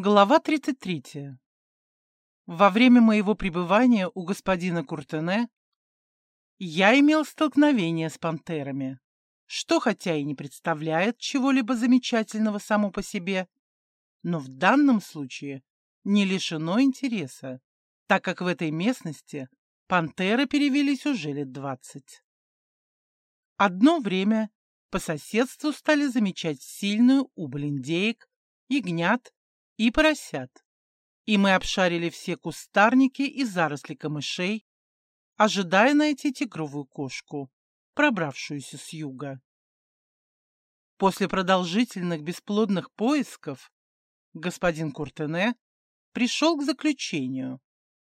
Глава 33. Во время моего пребывания у господина Куртене я имел столкновение с пантерами, что хотя и не представляет чего-либо замечательного само по себе, но в данном случае не лишено интереса, так как в этой местности пантеры перевелись уже лет двадцать. Одно время по соседству стали замечать сильную убыль индеек, ягнят и поросят. И мы обшарили все кустарники и заросли камышей, ожидая найти тигровую кошку, пробравшуюся с юга. После продолжительных бесплодных поисков господин Куртене пришел к заключению,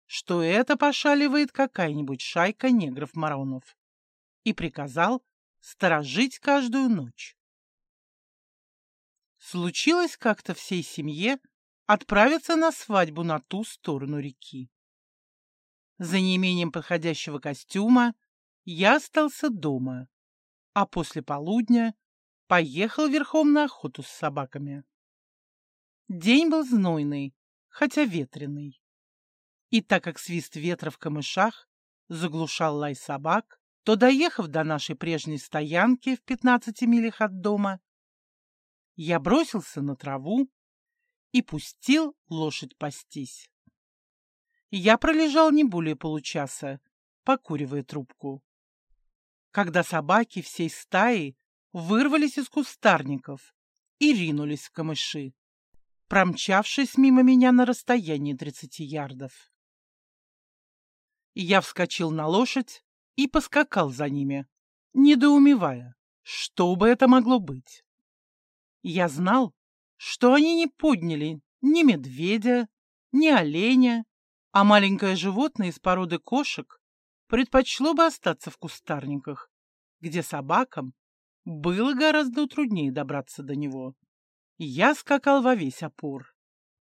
что это пошаливает какая-нибудь шайка негров-маронов, и приказал сторожить каждую ночь. Случилось как-то всей семье отправиться на свадьбу на ту сторону реки. За неимением подходящего костюма я остался дома, а после полудня поехал верхом на охоту с собаками. День был знойный, хотя ветреный. И так как свист ветра в камышах заглушал лай собак, то, доехав до нашей прежней стоянки в 15 милях от дома, я бросился на траву и пустил лошадь пастись. Я пролежал не более получаса, покуривая трубку. Когда собаки всей стаи вырвались из кустарников и ринулись в камыши, промчавшись мимо меня на расстоянии тридцати ярдов. Я вскочил на лошадь и поскакал за ними, недоумевая, что бы это могло быть. Я знал, что они не подняли ни медведя, ни оленя, а маленькое животное из породы кошек предпочло бы остаться в кустарниках, где собакам было гораздо труднее добраться до него. Я скакал во весь опор,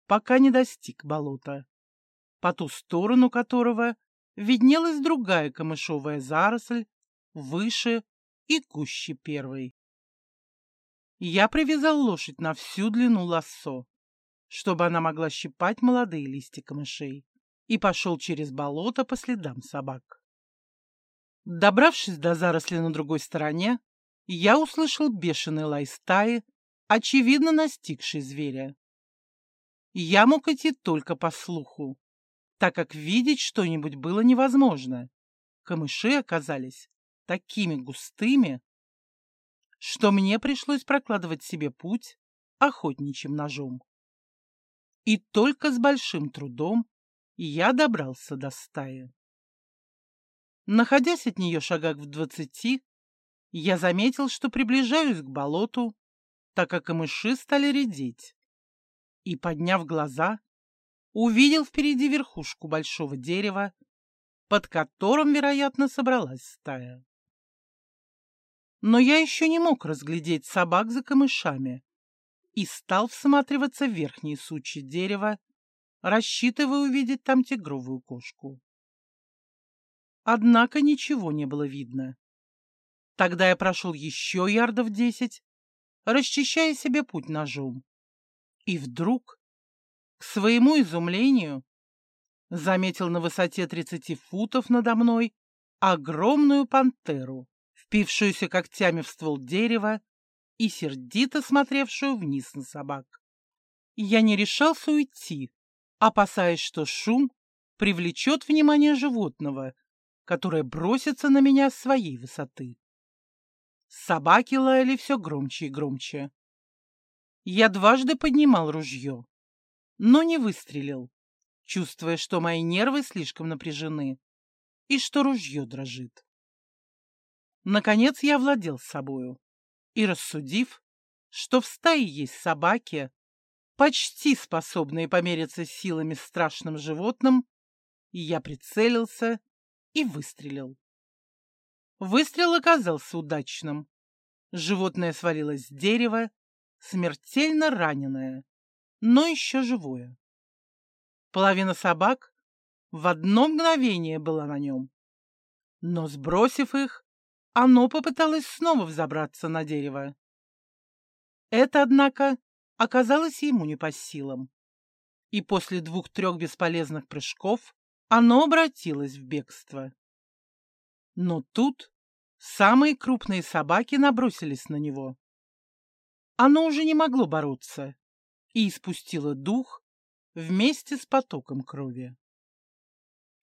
пока не достиг болота, по ту сторону которого виднелась другая камышовая заросль, выше и гуще первой. Я привязал лошадь на всю длину лассо, чтобы она могла щипать молодые листья камышей, и пошел через болото по следам собак. Добравшись до заросли на другой стороне, я услышал бешеный лай стаи, очевидно настигший зверя. Я мог идти только по слуху, так как видеть что-нибудь было невозможно. Камыши оказались такими густыми, что мне пришлось прокладывать себе путь охотничьим ножом. И только с большим трудом я добрался до стаи. Находясь от нее шагах в двадцати, я заметил, что приближаюсь к болоту, так как камыши стали редеть. И, подняв глаза, увидел впереди верхушку большого дерева, под которым, вероятно, собралась стая но я еще не мог разглядеть собак за камышами и стал всматриваться в верхние сучья дерева, рассчитывая увидеть там тигровую кошку. Однако ничего не было видно. Тогда я прошел еще ярдов десять, расчищая себе путь ножом. И вдруг, к своему изумлению, заметил на высоте тридцати футов надо мной огромную пантеру впившуюся когтями в ствол дерева и сердито смотревшую вниз на собак. Я не решался уйти, опасаясь, что шум привлечет внимание животного, которое бросится на меня с своей высоты. Собаки лаяли все громче и громче. Я дважды поднимал ружье, но не выстрелил, чувствуя, что мои нервы слишком напряжены и что ружье дрожит. Наконец я владел собою и, рассудив, что в стае есть собаки, почти способные помериться силами с страшным животным, я прицелился и выстрелил. Выстрел оказался удачным. Животное свалилось с дерева, смертельно раненое, но еще живое. Половина собак в одно мгновение была на нем, но, сбросив их, оно попыталось снова взобраться на дерево. Это, однако, оказалось ему не по силам. и после двух-трех бесполезных прыжков оно обратилось в бегство. Но тут самые крупные собаки набросились на него. Оно уже не могло бороться и испустило дух вместе с потоком крови.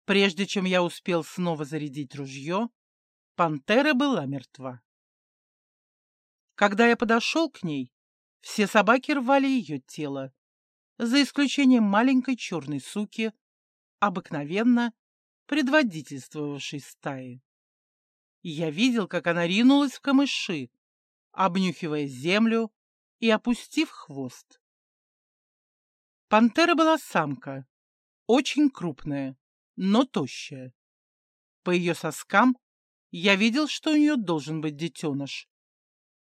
Прежде чем я успел снова зарядить ружье, пантера была мертва. Когда я подошел к ней, все собаки рвали ее тело, за исключением маленькой черной суки, обыкновенно предводительствовавшей стаи. Я видел, как она ринулась в камыши, обнюхивая землю и опустив хвост. Пантера была самка, очень крупная, но тощая. По ее соскам я видел, что у нее должен быть детеныш,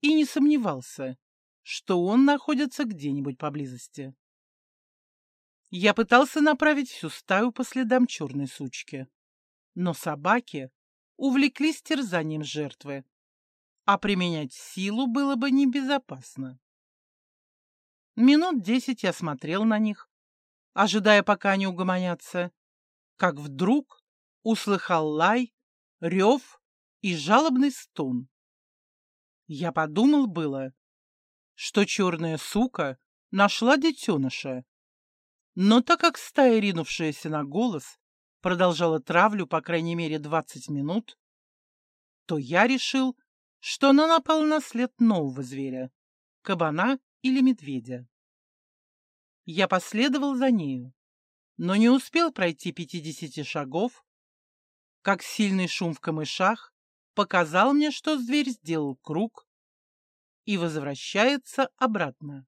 и не сомневался, что он находится где-нибудь поблизости. Я пытался направить всю стаю по следам черной сучки, но собаки увлеклись терзанием жертвы, а применять силу было бы небезопасно. Минут десять я смотрел на них, ожидая, пока они угомонятся, как вдруг услыхал лай, рев и жалобный стон. Я подумал было, что черная сука нашла детеныша, но так как стая, ринувшаяся на голос, продолжала травлю по крайней мере двадцать минут, то я решил, что она напала на след нового зверя — кабана или медведя. Я последовал за нею но не успел пройти пятидесяти шагов, как сильный шум в камышах показал мне, что зверь сделал круг и возвращается обратно.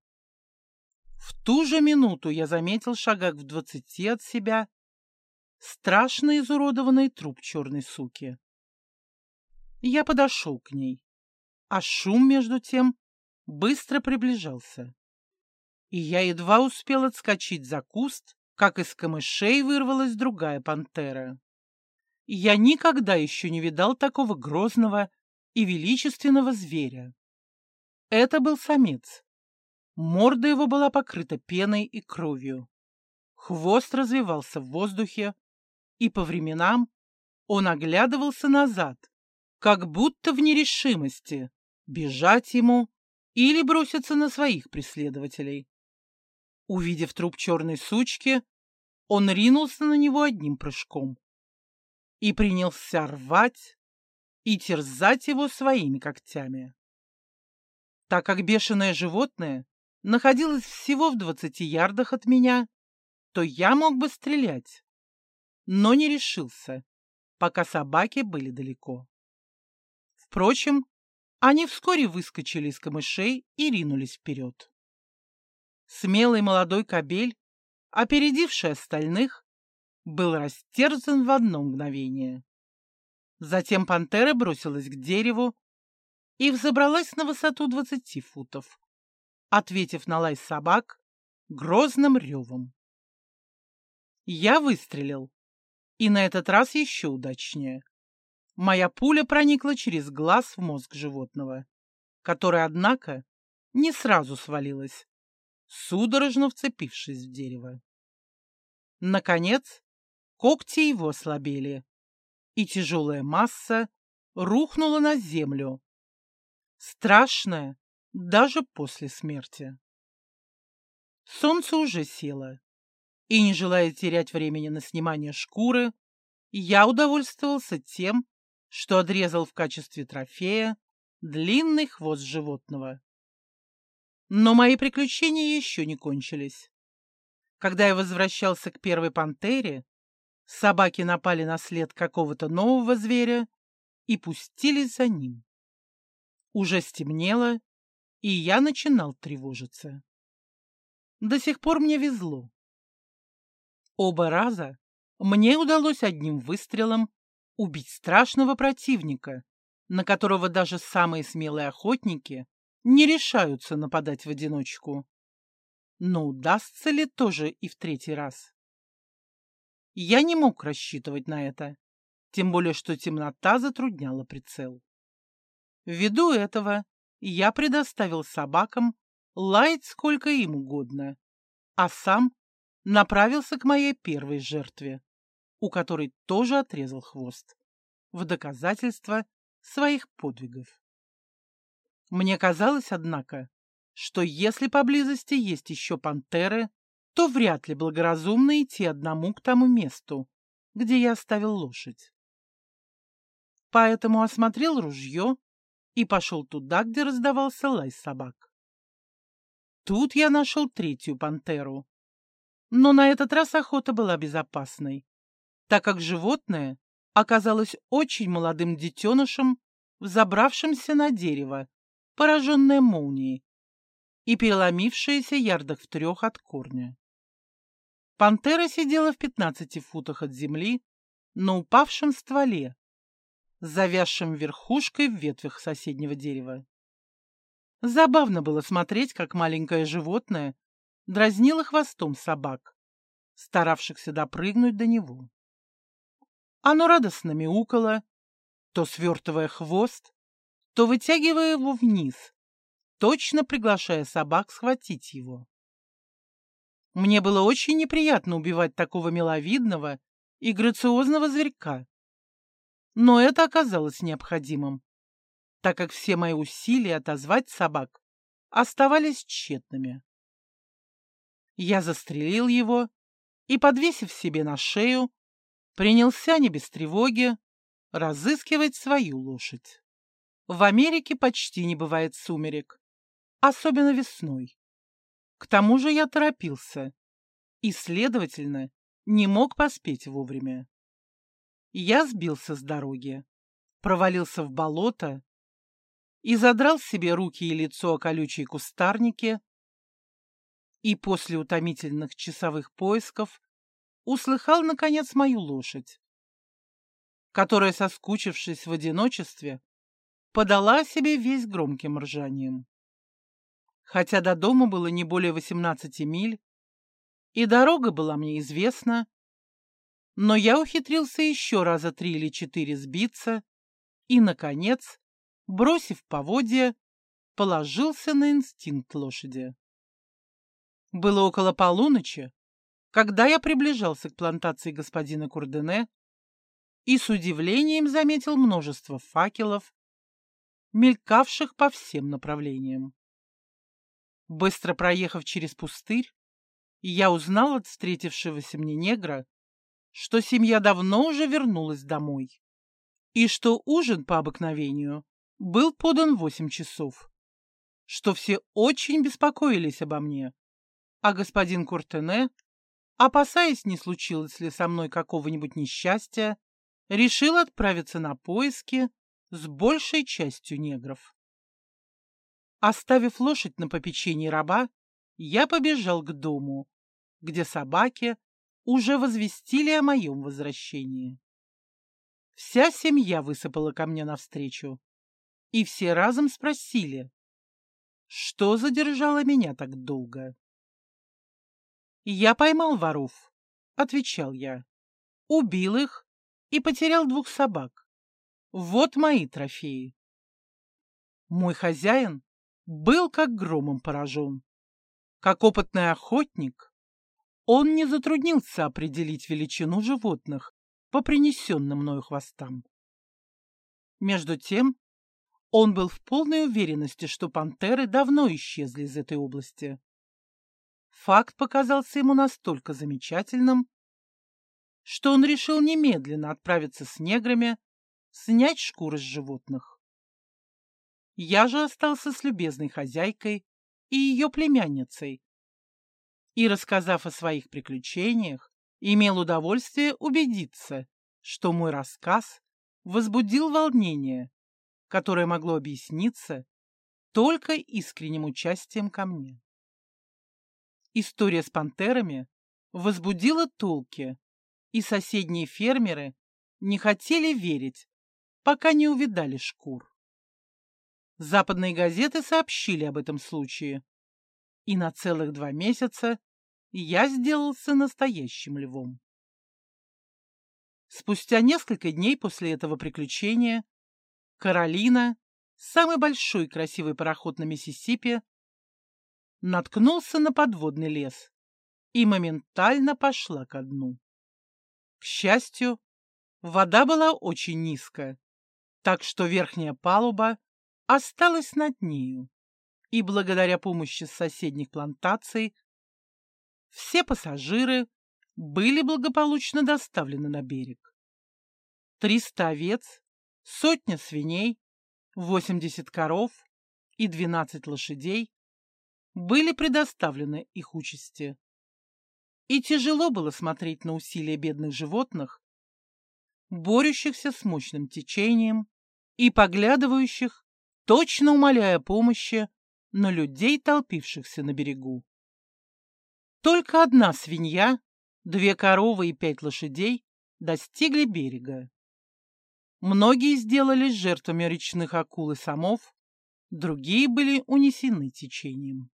В ту же минуту я заметил шагах в двадцати от себя страшно изуродованный труп черной суки. Я подошел к ней, а шум, между тем, быстро приближался. И я едва успел отскочить за куст, как из камышей вырвалась другая пантера. Я никогда еще не видал такого грозного и величественного зверя. Это был самец. Морда его была покрыта пеной и кровью. Хвост развивался в воздухе, и по временам он оглядывался назад, как будто в нерешимости, бежать ему или броситься на своих преследователей. Увидев труп черной сучки, он ринулся на него одним прыжком и принялся рвать и терзать его своими когтями. Так как бешеное животное находилось всего в двадцати ярдах от меня, то я мог бы стрелять, но не решился, пока собаки были далеко. Впрочем, они вскоре выскочили из камышей и ринулись вперед. Смелый молодой кобель, опередивший остальных, был растерзан в одно мгновение. Затем пантера бросилась к дереву и взобралась на высоту двадцати футов, ответив на лай собак грозным ревом. Я выстрелил, и на этот раз еще удачнее. Моя пуля проникла через глаз в мозг животного, который, однако, не сразу свалилось, судорожно вцепившись в дерево. Наконец, когти его ослабели, и тяжелая масса рухнула на землю, страшная даже после смерти. Солнце уже село, и, не желая терять времени на снимание шкуры, я удовольствовался тем, что отрезал в качестве трофея длинный хвост животного. Но мои приключения еще не кончились. Когда я возвращался к первой пантере, собаки напали на след какого-то нового зверя и пустились за ним. Уже стемнело, и я начинал тревожиться. До сих пор мне везло. Оба раза мне удалось одним выстрелом убить страшного противника, на которого даже самые смелые охотники не решаются нападать в одиночку. Но удастся ли тоже и в третий раз? Я не мог рассчитывать на это, тем более что темнота затрудняла прицел. Ввиду этого я предоставил собакам лаять сколько им угодно, а сам направился к моей первой жертве, у которой тоже отрезал хвост, в доказательство своих подвигов. Мне казалось, однако, что если поблизости есть еще пантеры, то вряд ли благоразумно идти одному к тому месту, где я оставил лошадь. Поэтому осмотрел ружье и пошел туда, где раздавался лай собак. Тут я нашел третью пантеру. Но на этот раз охота была безопасной, так как животное оказалось очень молодым детенышем, взобравшимся на дерево, пораженное молнией, и переломившееся ярдах в трех от корня. Пантера сидела в пятнадцати футах от земли на упавшем стволе, завязшим верхушкой в ветвях соседнего дерева. Забавно было смотреть, как маленькое животное дразнило хвостом собак, старавшихся допрыгнуть до него. Оно радостно мяукало, то свертывая хвост, то вытягивая его вниз, точно приглашая собак схватить его. Мне было очень неприятно убивать такого миловидного и грациозного зверька. Но это оказалось необходимым, так как все мои усилия отозвать собак оставались тщетными. Я застрелил его и, подвесив себе на шею, принялся не без тревоги разыскивать свою лошадь. В Америке почти не бывает сумерек, особенно весной. К тому же я торопился и, следовательно, не мог поспеть вовремя. Я сбился с дороги, провалился в болото и задрал себе руки и лицо о колючие кустарники, и после утомительных часовых поисков услыхал, наконец, мою лошадь, которая, соскучившись в одиночестве, подала себе весь громким ржанием. Хотя до дома было не более 18 миль, и дорога была мне известна, но я ухитрился еще раза три или четыре сбиться и, наконец, бросив поводья, положился на инстинкт лошади. Было около полуночи, когда я приближался к плантации господина Курдене и с удивлением заметил множество факелов, мелькавших по всем направлениям. Быстро проехав через пустырь, я узнал от встретившегося мне негра, что семья давно уже вернулась домой и что ужин по обыкновению был подан в восемь часов, что все очень беспокоились обо мне, а господин Куртене, опасаясь, не случилось ли со мной какого-нибудь несчастья, решил отправиться на поиски с большей частью негров. Оставив лошадь на попечении раба, я побежал к дому, где собаки уже возвестили о моем возвращении. Вся семья высыпала ко мне навстречу, и все разом спросили, что задержало меня так долго. «Я поймал воров», — отвечал я, — «убил их и потерял двух собак. Вот мои трофеи». Мой хозяин был как громом поражен. Как опытный охотник, он не затруднился определить величину животных по принесенным мною хвостам. Между тем, он был в полной уверенности, что пантеры давно исчезли из этой области. Факт показался ему настолько замечательным, что он решил немедленно отправиться с неграми снять шкуры с животных. Я же остался с любезной хозяйкой и ее племянницей, и, рассказав о своих приключениях, имел удовольствие убедиться, что мой рассказ возбудил волнение которое могло объясниться только искренним участием ко мне. История с пантерами возбудила толки, и соседние фермеры не хотели верить, пока не увидали шкур. Западные газеты сообщили об этом случае, и на целых два месяца я сделался настоящим львом. Спустя несколько дней после этого приключения Каролина, самый большой красивый пароход на Миссисипи, наткнулся на подводный лес и моментально пошла ко дну. К счастью, вода была очень низкая, так что верхняя палуба осталась над нею, и благодаря помощи соседних плантаций все пассажиры были благополучно доставлены на берег. Триста овец, сотня свиней, восемьдесят коров и двенадцать лошадей были предоставлены их участи. И тяжело было смотреть на усилия бедных животных, борющихся с мощным течением и поглядывающих, точно умоляя помощи, на людей, толпившихся на берегу. Только одна свинья, две коровы и пять лошадей достигли берега. Многие сделались жертвами речных акул и самов, другие были унесены течением.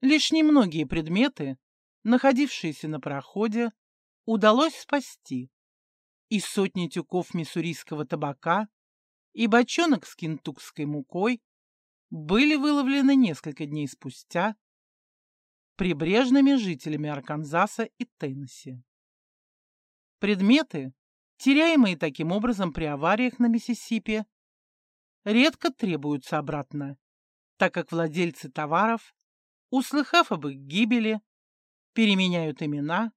Лишь немногие предметы, находившиеся на проходе, удалось спасти. И сотни тюков миссурийского табака, и бочонок с кентукской мукой были выловлены несколько дней спустя прибрежными жителями Арканзаса и Теннесси. Предметы, теряемые таким образом при авариях на Миссисипи, редко требуются обратно, так как владельцы товаров, услыхав об их гибели, переменяют имена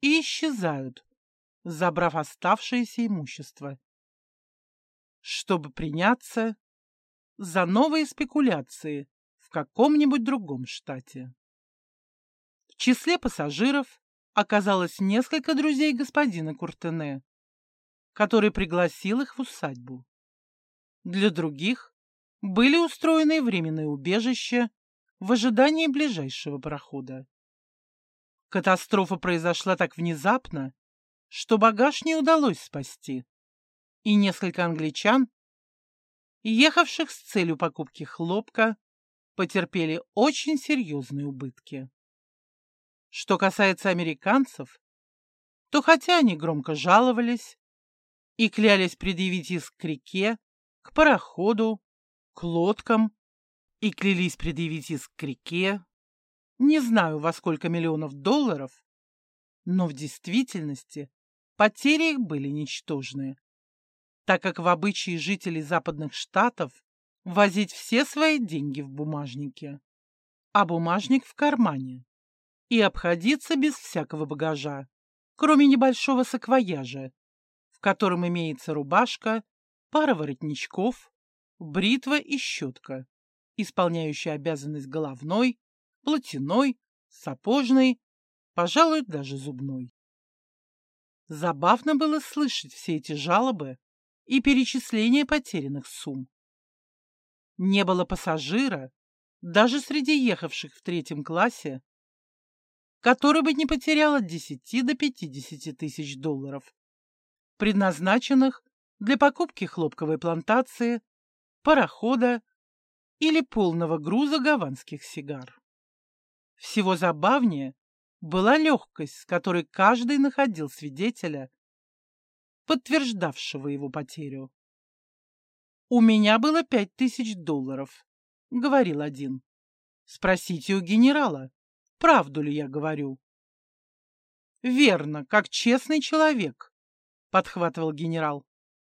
и исчезают, забрав оставшееся имущество, чтобы приняться за новые спекуляции в каком-нибудь другом штате. В числе пассажиров оказалось несколько друзей господина Куртене, который пригласил их в усадьбу. Для других были устроены временные убежища в ожидании ближайшего прохода. Катастрофа произошла так внезапно, что багаж не удалось спасти, и несколько англичан, ехавших с целью покупки хлопка, потерпели очень серьезные убытки. Что касается американцев, то хотя они громко жаловались и клялись предъявить иск к реке, к пароходу, к лодкам и клялись предъявить иск к реке, не знаю во сколько миллионов долларов, но в действительности потери их были ничтожные, так как в обычае жителей западных штатов возить все свои деньги в бумажнике, а бумажник в кармане и обходиться без всякого багажа, кроме небольшого саквояжа, в котором имеется рубашка, пара воротничков, бритва и щетка, исполняющая обязанность головной, платяной, сапожной, пожалуй, даже зубной. Забавно было слышать все эти жалобы и перечисления потерянных сумм. Не было пассажира, даже среди ехавших в третьем классе, который бы не потерял от 10 до 50 тысяч долларов, предназначенных для покупки хлопковой плантации, парохода или полного груза гаванских сигар. Всего забавнее была легкость, с которой каждый находил свидетеля, подтверждавшего его потерю. «У меня было пять тысяч долларов», — говорил один. «Спросите у генерала, правду ли я говорю?» «Верно, как честный человек», — подхватывал генерал.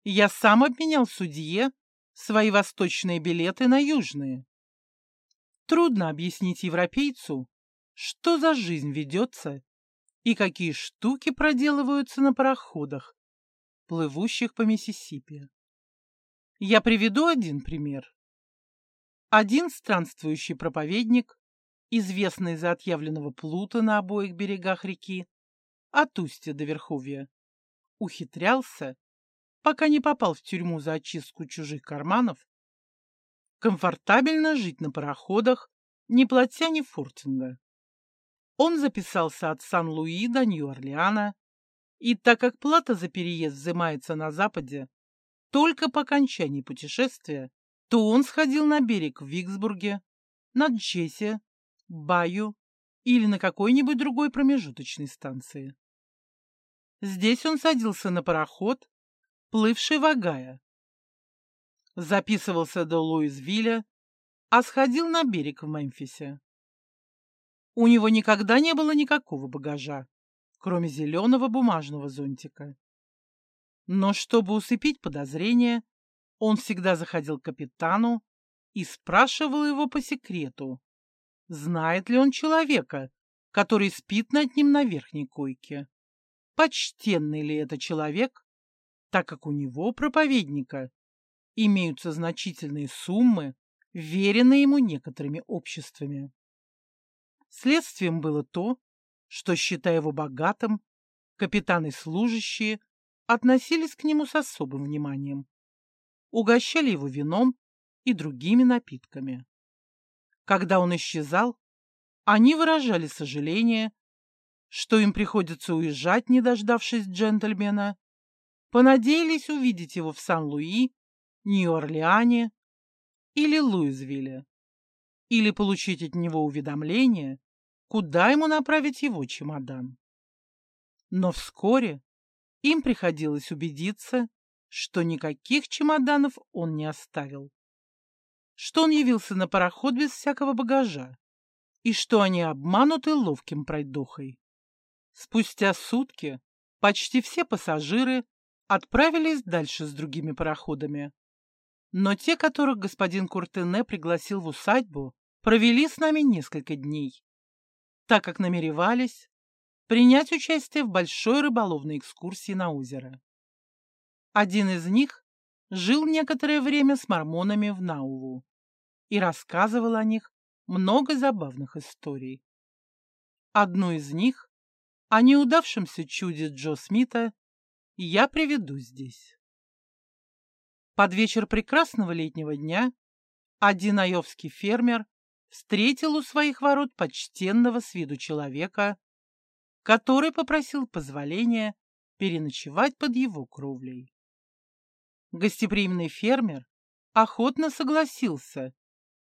«Я сам обменял судье свои восточные билеты на южные». Трудно объяснить европейцу, что за жизнь ведется и какие штуки проделываются на пароходах, плывущих по Миссисипи. Я приведу один пример. Один странствующий проповедник, известный за отъявленного плута на обоих берегах реки, от устья до верховья, ухитрялся, пока не попал в тюрьму за очистку чужих карманов, комфортабельно жить на пароходах, не платя ни фортинга. Он записался от Сан-Луи до Нью-Орлеана, и так как плата за переезд взимается на Западе только по окончании путешествия, то он сходил на берег в Виксбурге, на Джессе, Баю или на какой-нибудь другой промежуточной станции. Здесь он садился на пароход, плывший в Агая, записывался до Луизвилля, а сходил на берег в Мемфисе. У него никогда не было никакого багажа, кроме зеленого бумажного зонтика. Но чтобы усыпить подозрения, он всегда заходил к капитану и спрашивал его по секрету, знает ли он человека, который спит над ним на верхней койке. Почтенный ли это человек, так как у него, проповедника, имеются значительные суммы, веренные ему некоторыми обществами. Следствием было то, что, считая его богатым, капитаны служащие относились к нему с особым вниманием, угощали его вином и другими напитками. Когда он исчезал, они выражали сожаление, что им приходится уезжать, не дождавшись джентльмена, понадеялись увидеть его в Сан-Луи, Нью-Орлеане или Луизвилле, или получить от него уведомление, куда ему направить его чемодан. Но вскоре им приходилось убедиться, что никаких чемоданов он не оставил, что он явился на пароход без всякого багажа и что они обмануты ловким пройдохой. Спустя сутки почти все пассажиры отправились дальше с другими пароходами. Но те, которых господин Куртене пригласил в усадьбу, провели с нами несколько дней, так как намеревались принять участие в большой рыболовной экскурсии на озеро. Один из них жил некоторое время с мормонами в Науву и рассказывал о них много забавных историй. Одну из них, о неудавшемся чуде Джо Смита, я приведу здесь. Под вечер прекрасного летнего дня один айовский фермер встретил у своих ворот почтенного с виду человека, который попросил позволения переночевать под его кровлей. Гостеприимный фермер охотно согласился,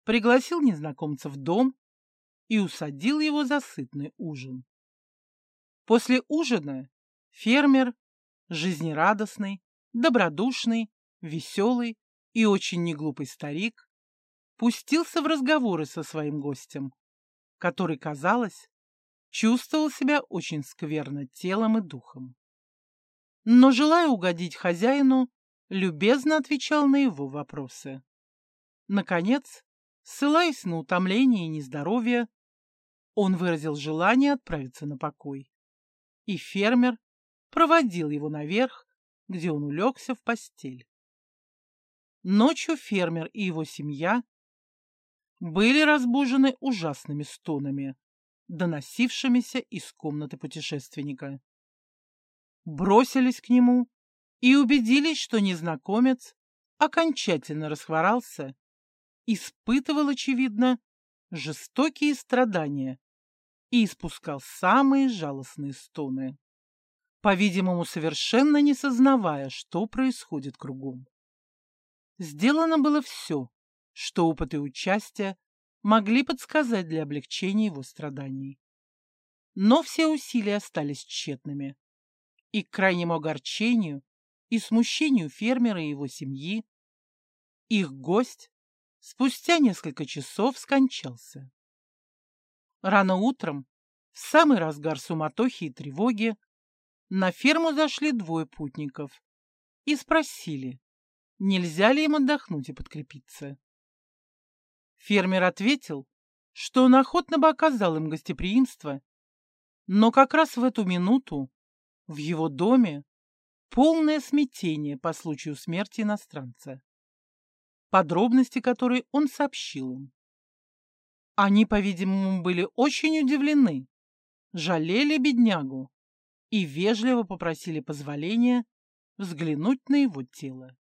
пригласил незнакомца в дом и усадил его за сытный ужин. После ужина фермер, жизнерадостный, добродушный, веселый и очень неглупый старик, пустился в разговоры со своим гостем, который, казалось, чувствовал себя очень скверно телом и духом. Но, желая угодить хозяину, любезно отвечал на его вопросы. Наконец, ссылаясь на утомление и нездоровье, он выразил желание отправиться на покой. И фермер проводил его наверх, где он улегся в постель. Ночью фермер и его семья были разбужены ужасными стонами, доносившимися из комнаты путешественника. Бросились к нему и убедились, что незнакомец окончательно расхворался, испытывал, очевидно, жестокие страдания и испускал самые жалостные стоны, по-видимому, совершенно не сознавая, что происходит кругом. Сделано было все, что опыт и участие могли подсказать для облегчения его страданий. Но все усилия остались тщетными, и к крайнему огорчению и смущению фермера и его семьи их гость спустя несколько часов скончался. Рано утром, в самый разгар суматохи и тревоги, на ферму зашли двое путников и спросили, нельзя ли им отдохнуть и подкрепиться. Фермер ответил, что он охотно бы оказал им гостеприимство, но как раз в эту минуту в его доме полное смятение по случаю смерти иностранца, подробности которой он сообщил им. Они, по-видимому, были очень удивлены, жалели беднягу и вежливо попросили позволения взглянуть на его тело.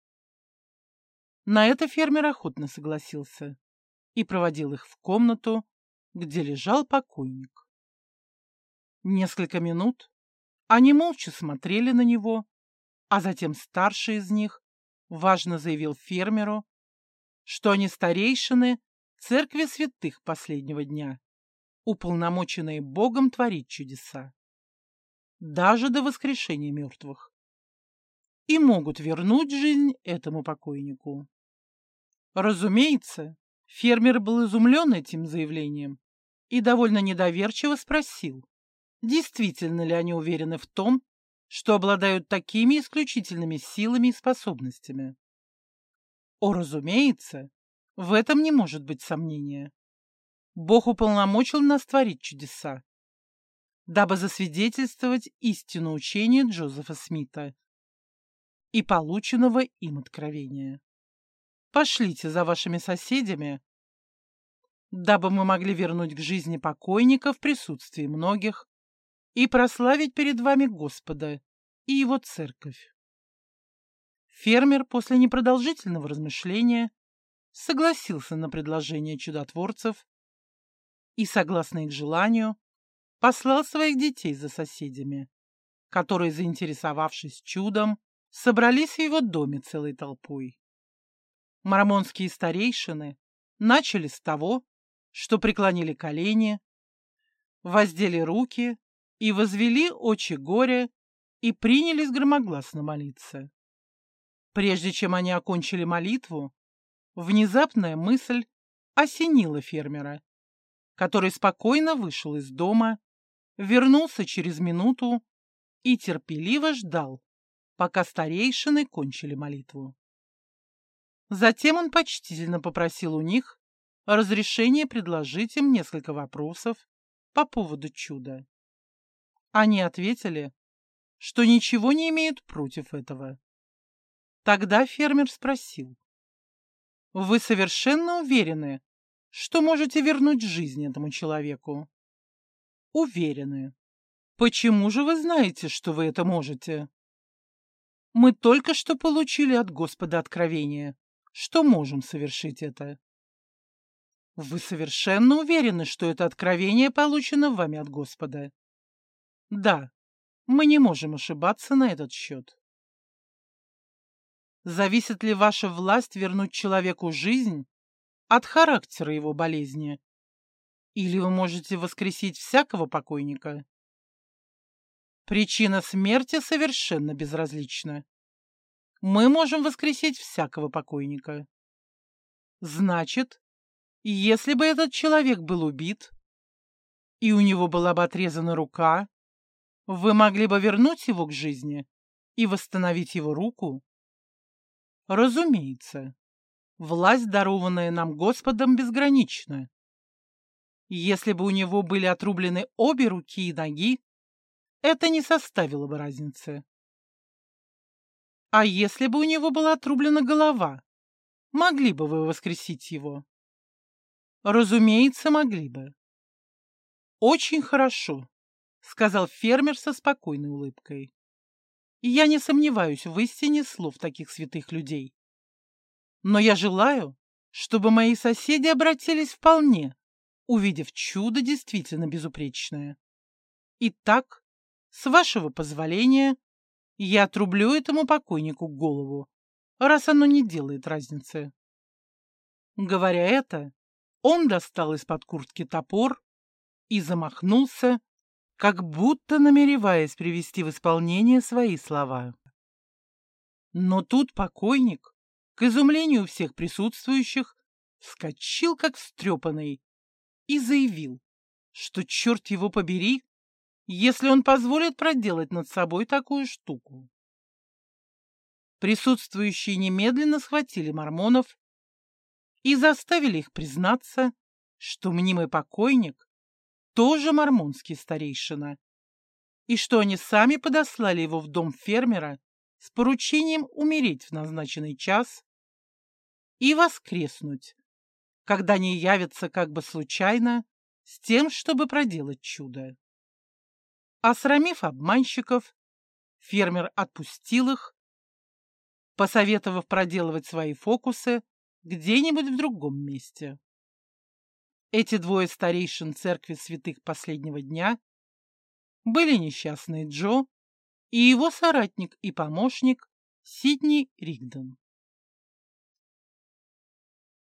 На это фермер охотно согласился и проводил их в комнату, где лежал покойник. Несколько минут они молча смотрели на него, а затем старший из них важно заявил фермеру, что они старейшины церкви святых последнего дня, уполномоченные Богом творить чудеса, даже до воскрешения мертвых, и могут вернуть жизнь этому покойнику. Разумеется, фермер был изумлен этим заявлением и довольно недоверчиво спросил, действительно ли они уверены в том, что обладают такими исключительными силами и способностями. О, разумеется, в этом не может быть сомнения. Бог уполномочил нас творить чудеса, дабы засвидетельствовать истину учения Джозефа Смита и полученного им откровения. Пошлите за вашими соседями, дабы мы могли вернуть к жизни покойника в присутствии многих и прославить перед вами Господа и Его Церковь. Фермер после непродолжительного размышления согласился на предложение чудотворцев и, согласно их желанию, послал своих детей за соседями, которые, заинтересовавшись чудом, собрались в его доме целой толпой. Мормонские старейшины начали с того, что преклонили колени, воздели руки и возвели очи горя и принялись громогласно молиться. Прежде чем они окончили молитву, внезапная мысль осенила фермера, который спокойно вышел из дома, вернулся через минуту и терпеливо ждал, пока старейшины кончили молитву. Затем он почтительно попросил у них разрешения предложить им несколько вопросов по поводу чуда. Они ответили, что ничего не имеют против этого. Тогда фермер спросил. «Вы совершенно уверены, что можете вернуть жизнь этому человеку?» «Уверены. Почему же вы знаете, что вы это можете?» «Мы только что получили от Господа откровение, что можем совершить это». «Вы совершенно уверены, что это откровение получено вами от Господа?» «Да, мы не можем ошибаться на этот счет». Зависит ли ваша власть вернуть человеку жизнь от характера его болезни? Или вы можете воскресить всякого покойника? Причина смерти совершенно безразлична. Мы можем воскресить всякого покойника. Значит, если бы этот человек был убит, и у него была бы отрезана рука, вы могли бы вернуть его к жизни и восстановить его руку? Разумеется, власть, дарованная нам Господом, безгранична. Если бы у него были отрублены обе руки и ноги, это не составило бы разницы. А если бы у него была отрублена голова, могли бы вы воскресить его? Разумеется, могли бы. Очень хорошо, сказал фермер со спокойной улыбкой и я не сомневаюсь в истине слов таких святых людей. Но я желаю, чтобы мои соседи обратились вполне, увидев чудо действительно безупречное. Итак, с вашего позволения, я отрублю этому покойнику голову, раз оно не делает разницы. Говоря это, он достал из-под куртки топор и замахнулся, как будто намереваясь привести в исполнение свои слова. Но тут покойник, к изумлению всех присутствующих, вскочил как встрепанный и заявил, что черт его побери, если он позволит проделать над собой такую штуку. Присутствующие немедленно схватили мормонов и заставили их признаться, что мнимый покойник тоже мормонский старейшина, и что они сами подослали его в дом фермера с поручением умереть в назначенный час и воскреснуть, когда они явятся как бы случайно с тем, чтобы проделать чудо. Осрамив обманщиков, фермер отпустил их, посоветовав проделывать свои фокусы где-нибудь в другом месте. Эти двое старейшин церкви святых последнего дня были несчастный Джо и его соратник и помощник Сидни Ригдон.